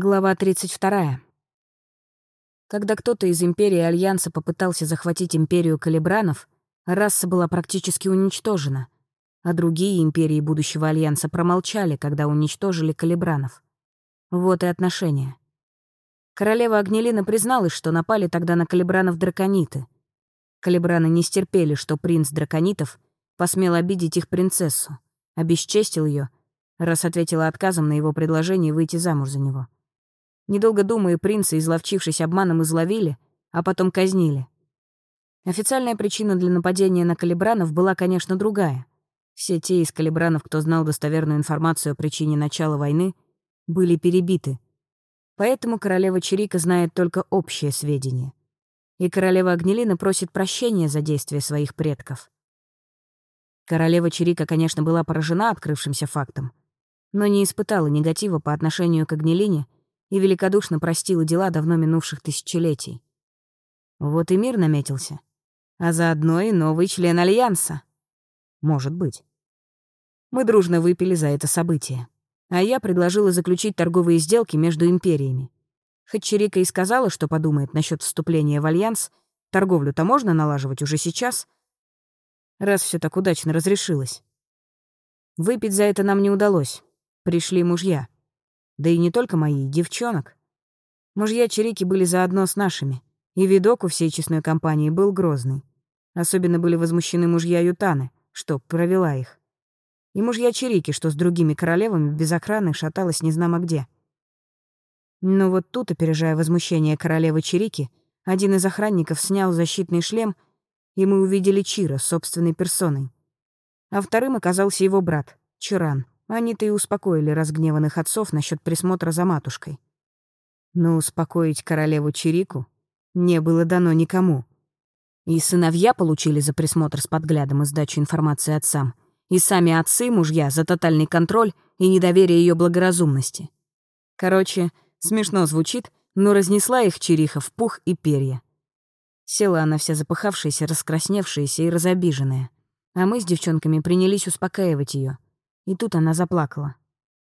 Глава 32. Когда кто-то из Империи Альянса попытался захватить Империю Калибранов, раса была практически уничтожена, а другие империи будущего Альянса промолчали, когда уничтожили Калибранов. Вот и отношения. Королева Агнелина призналась, что напали тогда на Калибранов дракониты. Калибраны не стерпели, что принц драконитов посмел обидеть их принцессу, обесчестил ее, раз ответила отказом на его предложение выйти замуж за него. Недолго думая, принца, изловчившись обманом, изловили, а потом казнили. Официальная причина для нападения на калибранов была, конечно, другая. Все те из калибранов, кто знал достоверную информацию о причине начала войны, были перебиты. Поэтому королева Чирика знает только общее сведения. И королева Агнелина просит прощения за действия своих предков. Королева Чирика, конечно, была поражена открывшимся фактом, но не испытала негатива по отношению к Агнелине — и великодушно простила дела давно минувших тысячелетий. Вот и мир наметился. А заодно и новый член Альянса. Может быть. Мы дружно выпили за это событие. А я предложила заключить торговые сделки между империями. Хоть Чирика и сказала, что подумает насчет вступления в Альянс, торговлю-то можно налаживать уже сейчас, раз все так удачно разрешилось. Выпить за это нам не удалось. Пришли мужья. Да и не только мои, девчонок. Мужья Чирики были заодно с нашими, и видок у всей честной компании был грозный. Особенно были возмущены мужья Ютаны, что провела их. И мужья Чирики, что с другими королевами без охраны шаталась незнамо где. Но вот тут, опережая возмущение королевы Чирики, один из охранников снял защитный шлем, и мы увидели Чира собственной персоной. А вторым оказался его брат, Чиран. Они-то и успокоили разгневанных отцов насчет присмотра за матушкой. Но успокоить королеву Чирику не было дано никому. И сыновья получили за присмотр с подглядом и сдачу информации отцам, и сами отцы, мужья, за тотальный контроль и недоверие ее благоразумности. Короче, смешно звучит, но разнесла их Чириха в пух и перья. Села она вся запыхавшаяся, раскрасневшаяся и разобиженная. А мы с девчонками принялись успокаивать ее. И тут она заплакала.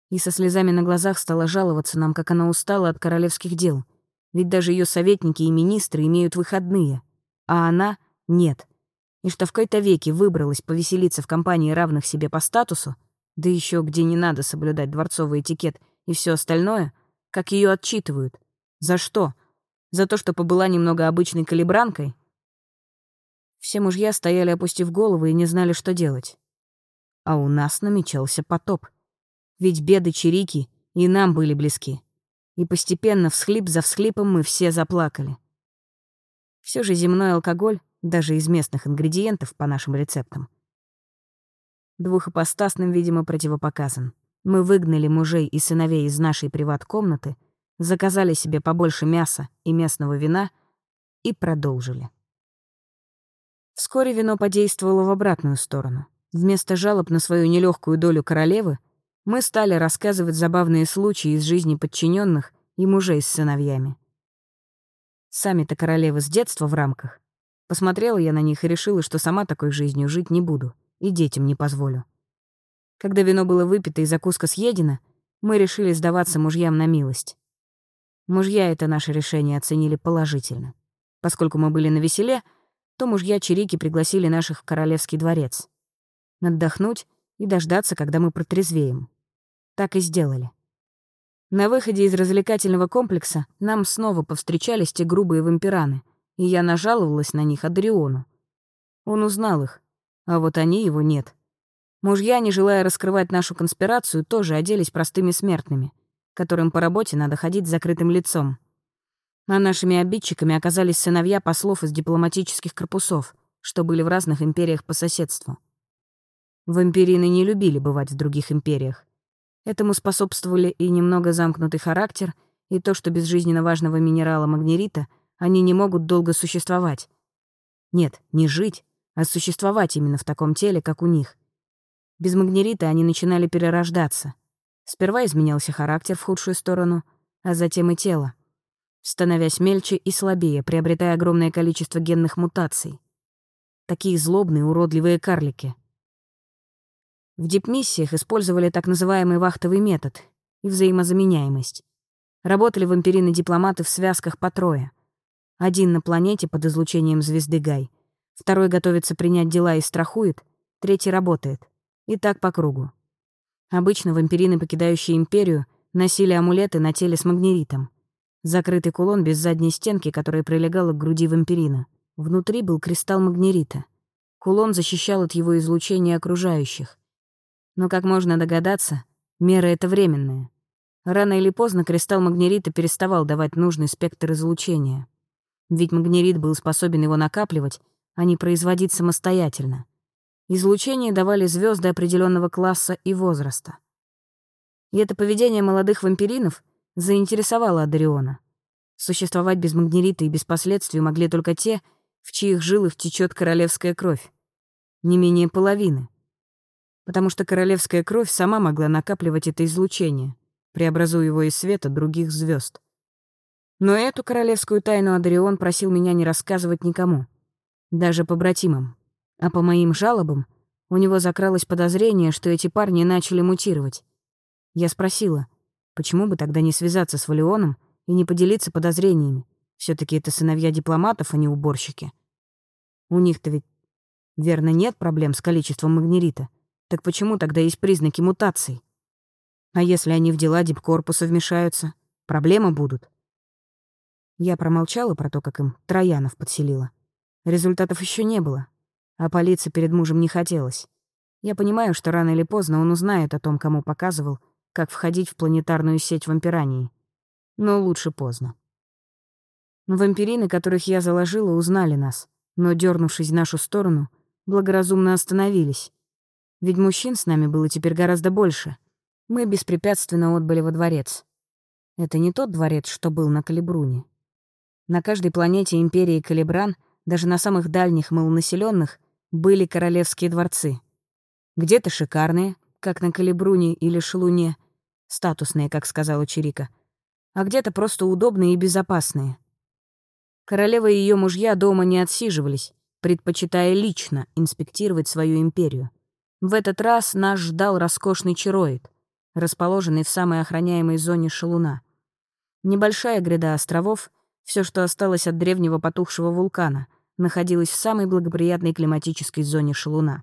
И со слезами на глазах стала жаловаться нам, как она устала от королевских дел. Ведь даже ее советники и министры имеют выходные, а она — нет. И что в какой-то веке выбралась повеселиться в компании равных себе по статусу, да еще где не надо соблюдать дворцовый этикет и все остальное, как ее отчитывают. За что? За то, что побыла немного обычной калибранкой? Все мужья стояли, опустив головы, и не знали, что делать а у нас намечался потоп. Ведь беды Чирики и нам были близки. И постепенно, всхлип за всхлипом, мы все заплакали. Все же земной алкоголь, даже из местных ингредиентов по нашим рецептам, двухопостасным, видимо, противопоказан. Мы выгнали мужей и сыновей из нашей приват-комнаты, заказали себе побольше мяса и местного вина и продолжили. Вскоре вино подействовало в обратную сторону. Вместо жалоб на свою нелегкую долю королевы мы стали рассказывать забавные случаи из жизни подчиненных и мужей с сыновьями. Сами-то королевы с детства в рамках. Посмотрела я на них и решила, что сама такой жизнью жить не буду и детям не позволю. Когда вино было выпито и закуска съедена, мы решили сдаваться мужьям на милость. Мужья это наше решение оценили положительно. Поскольку мы были на веселе, то мужья Чирики пригласили наших в королевский дворец отдохнуть и дождаться, когда мы протрезвеем. Так и сделали. На выходе из развлекательного комплекса нам снова повстречались те грубые вампираны, и я нажаловалась на них Адриону. Он узнал их, а вот они его нет. Мужья, не желая раскрывать нашу конспирацию, тоже оделись простыми смертными, которым по работе надо ходить с закрытым лицом. А нашими обидчиками оказались сыновья послов из дипломатических корпусов, что были в разных империях по соседству. Вампирины не любили бывать в других империях. Этому способствовали и немного замкнутый характер, и то, что без жизненно важного минерала магнерита они не могут долго существовать. Нет, не жить, а существовать именно в таком теле, как у них. Без магнерита они начинали перерождаться. Сперва изменялся характер в худшую сторону, а затем и тело, становясь мельче и слабее, приобретая огромное количество генных мутаций. Такие злобные, уродливые карлики — в дипмиссиях использовали так называемый вахтовый метод и взаимозаменяемость. Работали вампирины-дипломаты в связках по трое. Один на планете под излучением звезды Гай, второй готовится принять дела и страхует, третий работает. И так по кругу. Обычно вампирины, покидающие Империю, носили амулеты на теле с магнеритом. Закрытый кулон без задней стенки, которая прилегала к груди вампирина. Внутри был кристалл магнерита. Кулон защищал от его излучения окружающих. Но, как можно догадаться, мера эта временная. Рано или поздно кристалл магнерита переставал давать нужный спектр излучения. Ведь магнерит был способен его накапливать, а не производить самостоятельно. Излучение давали звезды определенного класса и возраста. И это поведение молодых вампиринов заинтересовало Адариона. Существовать без магнерита и без последствий могли только те, в чьих жилах течет королевская кровь. Не менее половины. Потому что королевская кровь сама могла накапливать это излучение, преобразуя его из света других звезд. Но эту королевскую тайну Адрион просил меня не рассказывать никому, даже побратимам. А по моим жалобам у него закралось подозрение, что эти парни начали мутировать. Я спросила, почему бы тогда не связаться с Валионом и не поделиться подозрениями, все таки это сыновья дипломатов, а не уборщики. У них-то ведь, верно, нет проблем с количеством магнерита. Так почему тогда есть признаки мутаций? А если они в дела дипкорпуса вмешаются, проблемы будут. Я промолчала про то, как им Троянов подселила. Результатов еще не было, а палиться перед мужем не хотелось. Я понимаю, что рано или поздно он узнает о том, кому показывал, как входить в планетарную сеть вампирании. Но лучше поздно. Вампирины, которых я заложила, узнали нас, но, дернувшись в нашу сторону, благоразумно остановились. Ведь мужчин с нами было теперь гораздо больше. Мы беспрепятственно отбыли во дворец. Это не тот дворец, что был на Калибруне. На каждой планете Империи Калибран, даже на самых дальних малонаселенных, были королевские дворцы. Где-то шикарные, как на Калибруне или Шелуне, статусные, как сказала Чирика, а где-то просто удобные и безопасные. Королева и ее мужья дома не отсиживались, предпочитая лично инспектировать свою империю. В этот раз нас ждал роскошный чароид, расположенный в самой охраняемой зоне шалуна. Небольшая гряда островов, все, что осталось от древнего потухшего вулкана, находилась в самой благоприятной климатической зоне шалуна.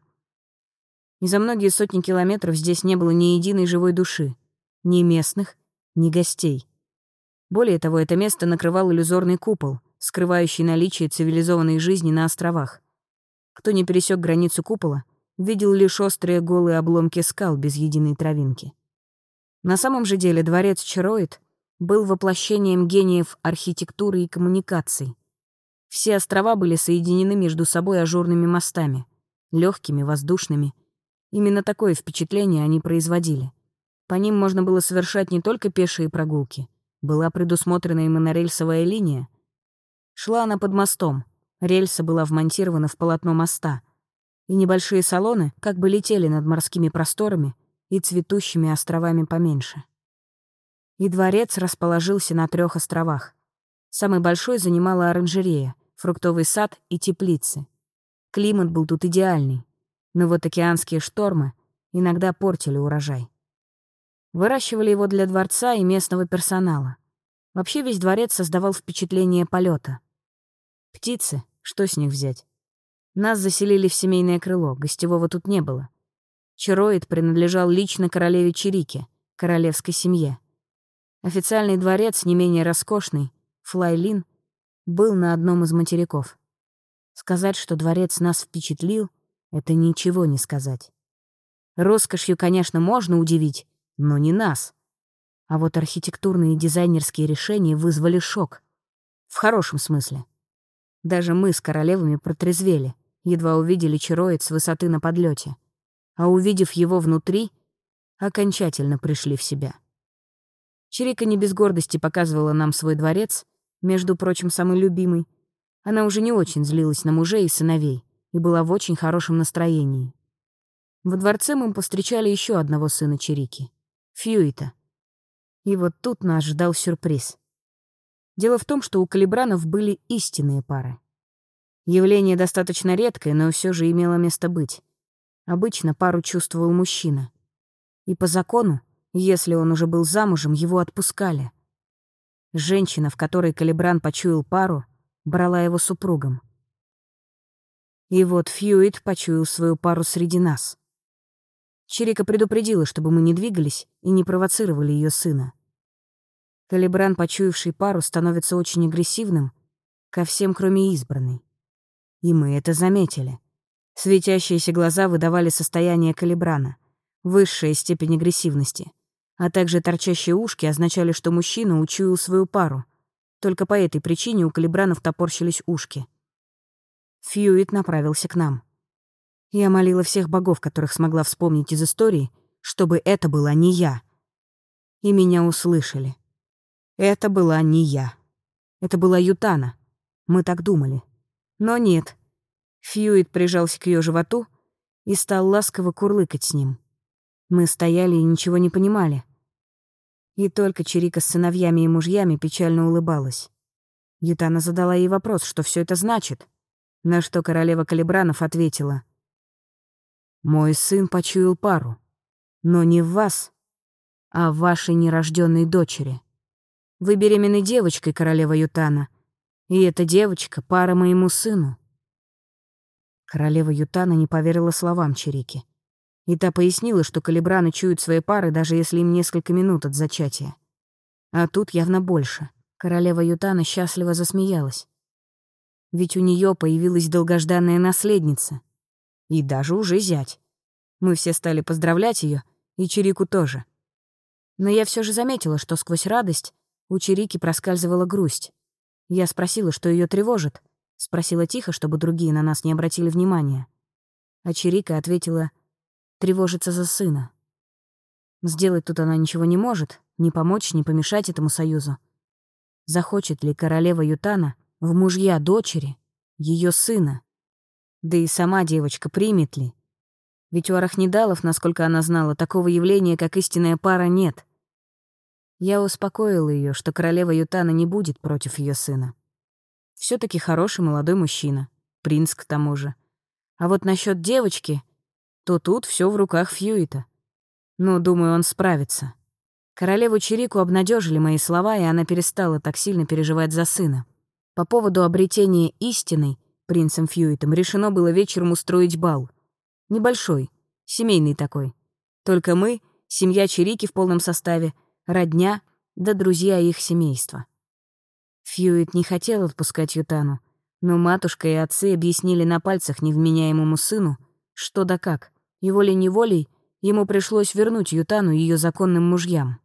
И за многие сотни километров здесь не было ни единой живой души, ни местных, ни гостей. Более того, это место накрывал иллюзорный купол — скрывающий наличие цивилизованной жизни на островах. Кто не пересек границу купола, видел лишь острые голые обломки скал без единой травинки. На самом же деле дворец Чароид был воплощением гениев архитектуры и коммуникаций. Все острова были соединены между собой ажурными мостами, легкими, воздушными. Именно такое впечатление они производили. По ним можно было совершать не только пешие прогулки. Была предусмотрена и монорельсовая линия — Шла она под мостом. Рельса была вмонтирована в полотно моста. И небольшие салоны как бы летели над морскими просторами и цветущими островами поменьше. И дворец расположился на трех островах. Самый большой занимала оранжерея, фруктовый сад и теплицы. Климат был тут идеальный, но вот океанские штормы иногда портили урожай. Выращивали его для дворца и местного персонала. Вообще весь дворец создавал впечатление полета. Птицы, что с них взять? Нас заселили в семейное крыло, гостевого тут не было. Чароид принадлежал лично королеве Чирике, королевской семье. Официальный дворец, не менее роскошный, Флайлин, был на одном из материков. Сказать, что дворец нас впечатлил, это ничего не сказать. Роскошью, конечно, можно удивить, но не нас. А вот архитектурные и дизайнерские решения вызвали шок. В хорошем смысле. Даже мы с королевами протрезвели, едва увидели чароид с высоты на подлете, а увидев его внутри, окончательно пришли в себя. Чирика не без гордости показывала нам свой дворец, между прочим, самый любимый. Она уже не очень злилась на мужей и сыновей и была в очень хорошем настроении. Во дворце мы повстречали еще одного сына Чирики — Фьюита. И вот тут нас ждал сюрприз. Дело в том, что у калибранов были истинные пары. Явление достаточно редкое, но все же имело место быть. Обычно пару чувствовал мужчина. И по закону, если он уже был замужем, его отпускали. женщина, в которой Калибран почуял пару, брала его супругом. И вот Фьюит почуял свою пару среди нас. Чирика предупредила, чтобы мы не двигались и не провоцировали ее сына. Калибран, почуявший пару, становится очень агрессивным ко всем, кроме избранной. И мы это заметили. Светящиеся глаза выдавали состояние Калибрана, высшая степень агрессивности, а также торчащие ушки означали, что мужчина учуял свою пару. Только по этой причине у Калибранов топорщились ушки. Фьюит направился к нам. Я молила всех богов, которых смогла вспомнить из истории, чтобы это была не я. И меня услышали. Это была не я. Это была Ютана. Мы так думали. Но нет. Фьюит прижался к ее животу и стал ласково курлыкать с ним. Мы стояли и ничего не понимали. И только Чирика с сыновьями и мужьями печально улыбалась. Ютана задала ей вопрос, что все это значит, на что королева Калибранов ответила. «Мой сын почуял пару, но не в вас, а в вашей нерожденной дочери». Вы беременны девочкой, королева Ютана. И эта девочка — пара моему сыну». Королева Ютана не поверила словам Чирики. И та пояснила, что калибраны чуют свои пары, даже если им несколько минут от зачатия. А тут явно больше. Королева Ютана счастливо засмеялась. Ведь у нее появилась долгожданная наследница. И даже уже зять. Мы все стали поздравлять ее, и Чирику тоже. Но я все же заметила, что сквозь радость у Чирики проскальзывала грусть. Я спросила, что ее тревожит. Спросила тихо, чтобы другие на нас не обратили внимания. А Чирика ответила, тревожится за сына. Сделать тут она ничего не может, ни помочь, ни помешать этому союзу. Захочет ли королева Ютана в мужья дочери, ее сына? Да и сама девочка примет ли? Ведь у арахнидалов, насколько она знала, такого явления, как истинная пара, нет. Я успокоила ее, что королева Ютана не будет против ее сына. все таки хороший молодой мужчина, принц к тому же. А вот насчет девочки, то тут все в руках Фьюита. Но, думаю, он справится. Королеву Чирику обнадежили мои слова, и она перестала так сильно переживать за сына. По поводу обретения истины принцем Фьюитом решено было вечером устроить бал. Небольшой, семейный такой. Только мы, семья Чирики в полном составе — родня да друзья их семейства. Фьюит не хотел отпускать Ютану, но матушка и отцы объяснили на пальцах невменяемому сыну, что да как, и волей-неволей ему пришлось вернуть Ютану ее законным мужьям.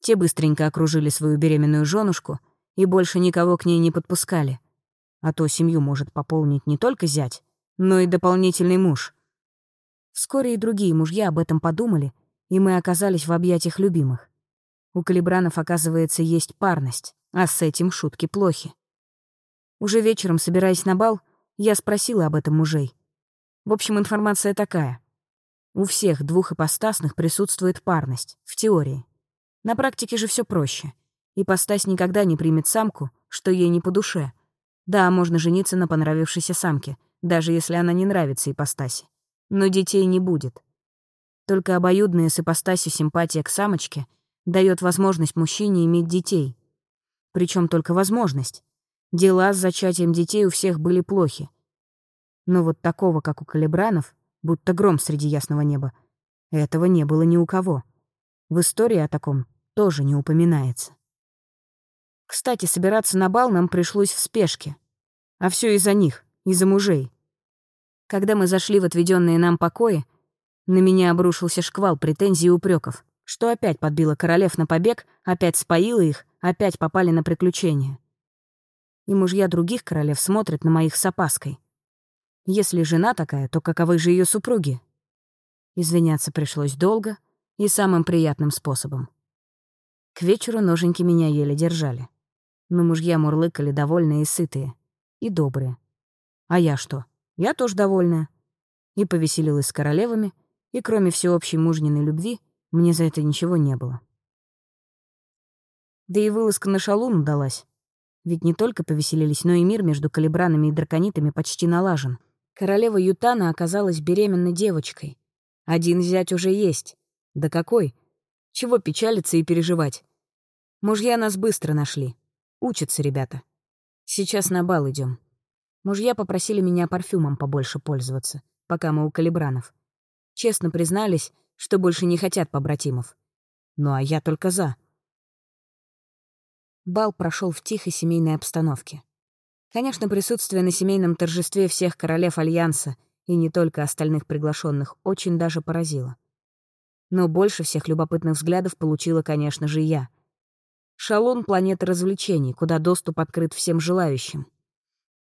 Те быстренько окружили свою беременную женушку и больше никого к ней не подпускали. А то семью может пополнить не только зять, но и дополнительный муж. Вскоре и другие мужья об этом подумали, и мы оказались в объятиях любимых. У калибранов, оказывается, есть парность, а с этим шутки плохи. Уже вечером, собираясь на бал, я спросила об этом мужей. В общем, информация такая. У всех двух ипостасных присутствует парность, в теории. На практике же все проще. Ипостась никогда не примет самку, что ей не по душе. Да, можно жениться на понравившейся самке, даже если она не нравится ипостаси. Но детей не будет. Только обоюдная с ипостасью симпатия к самочке — дает возможность мужчине иметь детей. Причем только возможность. Дела с зачатием детей у всех были плохи. Но вот такого, как у калибранов, будто гром среди ясного неба, этого не было ни у кого. В истории о таком тоже не упоминается. Кстати, собираться на бал нам пришлось в спешке. А все из-за них, из-за мужей. Когда мы зашли в отведенные нам покои, на меня обрушился шквал претензий и упреков что опять подбила королев на побег, опять споила их, опять попали на приключения. И мужья других королев смотрят на моих с опаской. Если жена такая, то каковы же ее супруги? Извиняться пришлось долго и самым приятным способом. К вечеру ноженьки меня еле держали. Но мужья мурлыкали довольные и сытые. И добрые. А я что? Я тоже довольная. И повеселилась с королевами, и кроме всеобщей мужниной любви — мне за это ничего не было. Да и вылазка на шалун удалась. Ведь не только повеселились, но и мир между калибранами и драконитами почти налажен. Королева Ютана оказалась беременной девочкой. Один зять уже есть. Да какой? Чего печалиться и переживать? Мужья нас быстро нашли. Учатся ребята. Сейчас на бал идем. Мужья попросили меня парфюмом побольше пользоваться, пока мы у калибранов. Честно признались, что больше не хотят побратимов. Ну а я только за. Бал прошел в тихой семейной обстановке. Конечно, присутствие на семейном торжестве всех королев Альянса и не только остальных приглашенных очень даже поразило. Но больше всех любопытных взглядов получила, конечно же, я. Шалон — планета развлечений, куда доступ открыт всем желающим.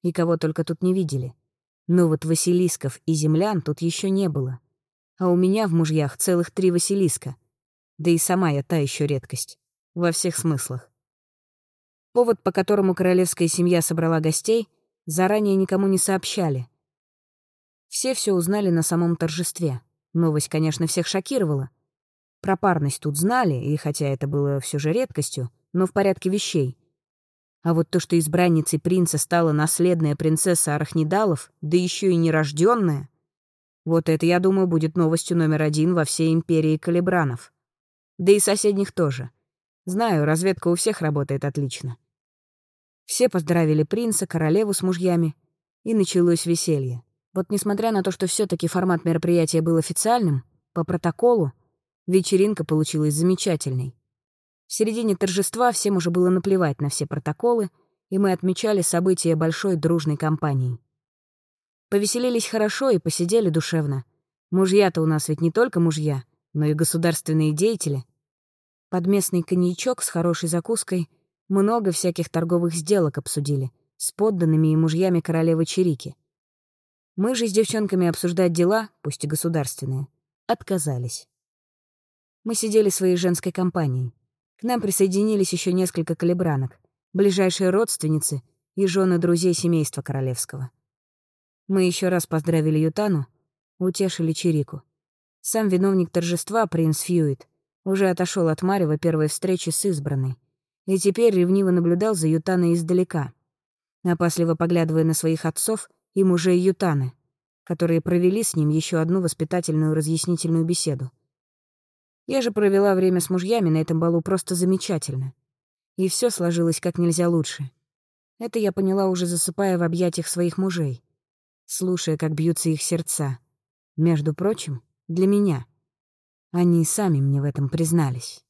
И кого только тут не видели. Но вот Василисков и землян тут еще не было. А у меня в мужьях целых три Василиска. Да и сама я та еще редкость. Во всех смыслах. Повод, по которому королевская семья собрала гостей, заранее никому не сообщали. Все все узнали на самом торжестве. Новость, конечно, всех шокировала. Про парность тут знали, и хотя это было все же редкостью, но в порядке вещей. А вот то, что избранницей принца стала наследная принцесса Арахнидалов, да еще и нерожденная, вот это, я думаю, будет новостью номер один во всей империи калибранов. Да и соседних тоже. Знаю, разведка у всех работает отлично. Все поздравили принца, королеву с мужьями, и началось веселье. Вот несмотря на то, что все таки формат мероприятия был официальным, по протоколу, вечеринка получилась замечательной. В середине торжества всем уже было наплевать на все протоколы, и мы отмечали события большой дружной компанией. Повеселились хорошо и посидели душевно. Мужья-то у нас ведь не только мужья, но и государственные деятели. Под местный коньячок с хорошей закуской — много всяких торговых сделок обсудили с подданными и мужьями королевы Чирики. Мы же с девчонками обсуждать дела, пусть и государственные, отказались. Мы сидели своей женской компанией. К нам присоединились еще несколько калибранок, ближайшие родственницы и жены друзей семейства королевского. Мы еще раз поздравили Ютану, утешили Чирику. Сам виновник торжества, принц Фьюит, уже отошел от Марева первой встречи с избранной и теперь ревниво наблюдал за Ютаной издалека, опасливо поглядывая на своих отцов и мужей Ютаны, которые провели с ним еще одну воспитательную разъяснительную беседу. Я же провела время с мужьями на этом балу просто замечательно. И все сложилось как нельзя лучше. Это я поняла уже засыпая в объятиях своих мужей, слушая, как бьются их сердца. Между прочим, для меня. Они сами мне в этом признались.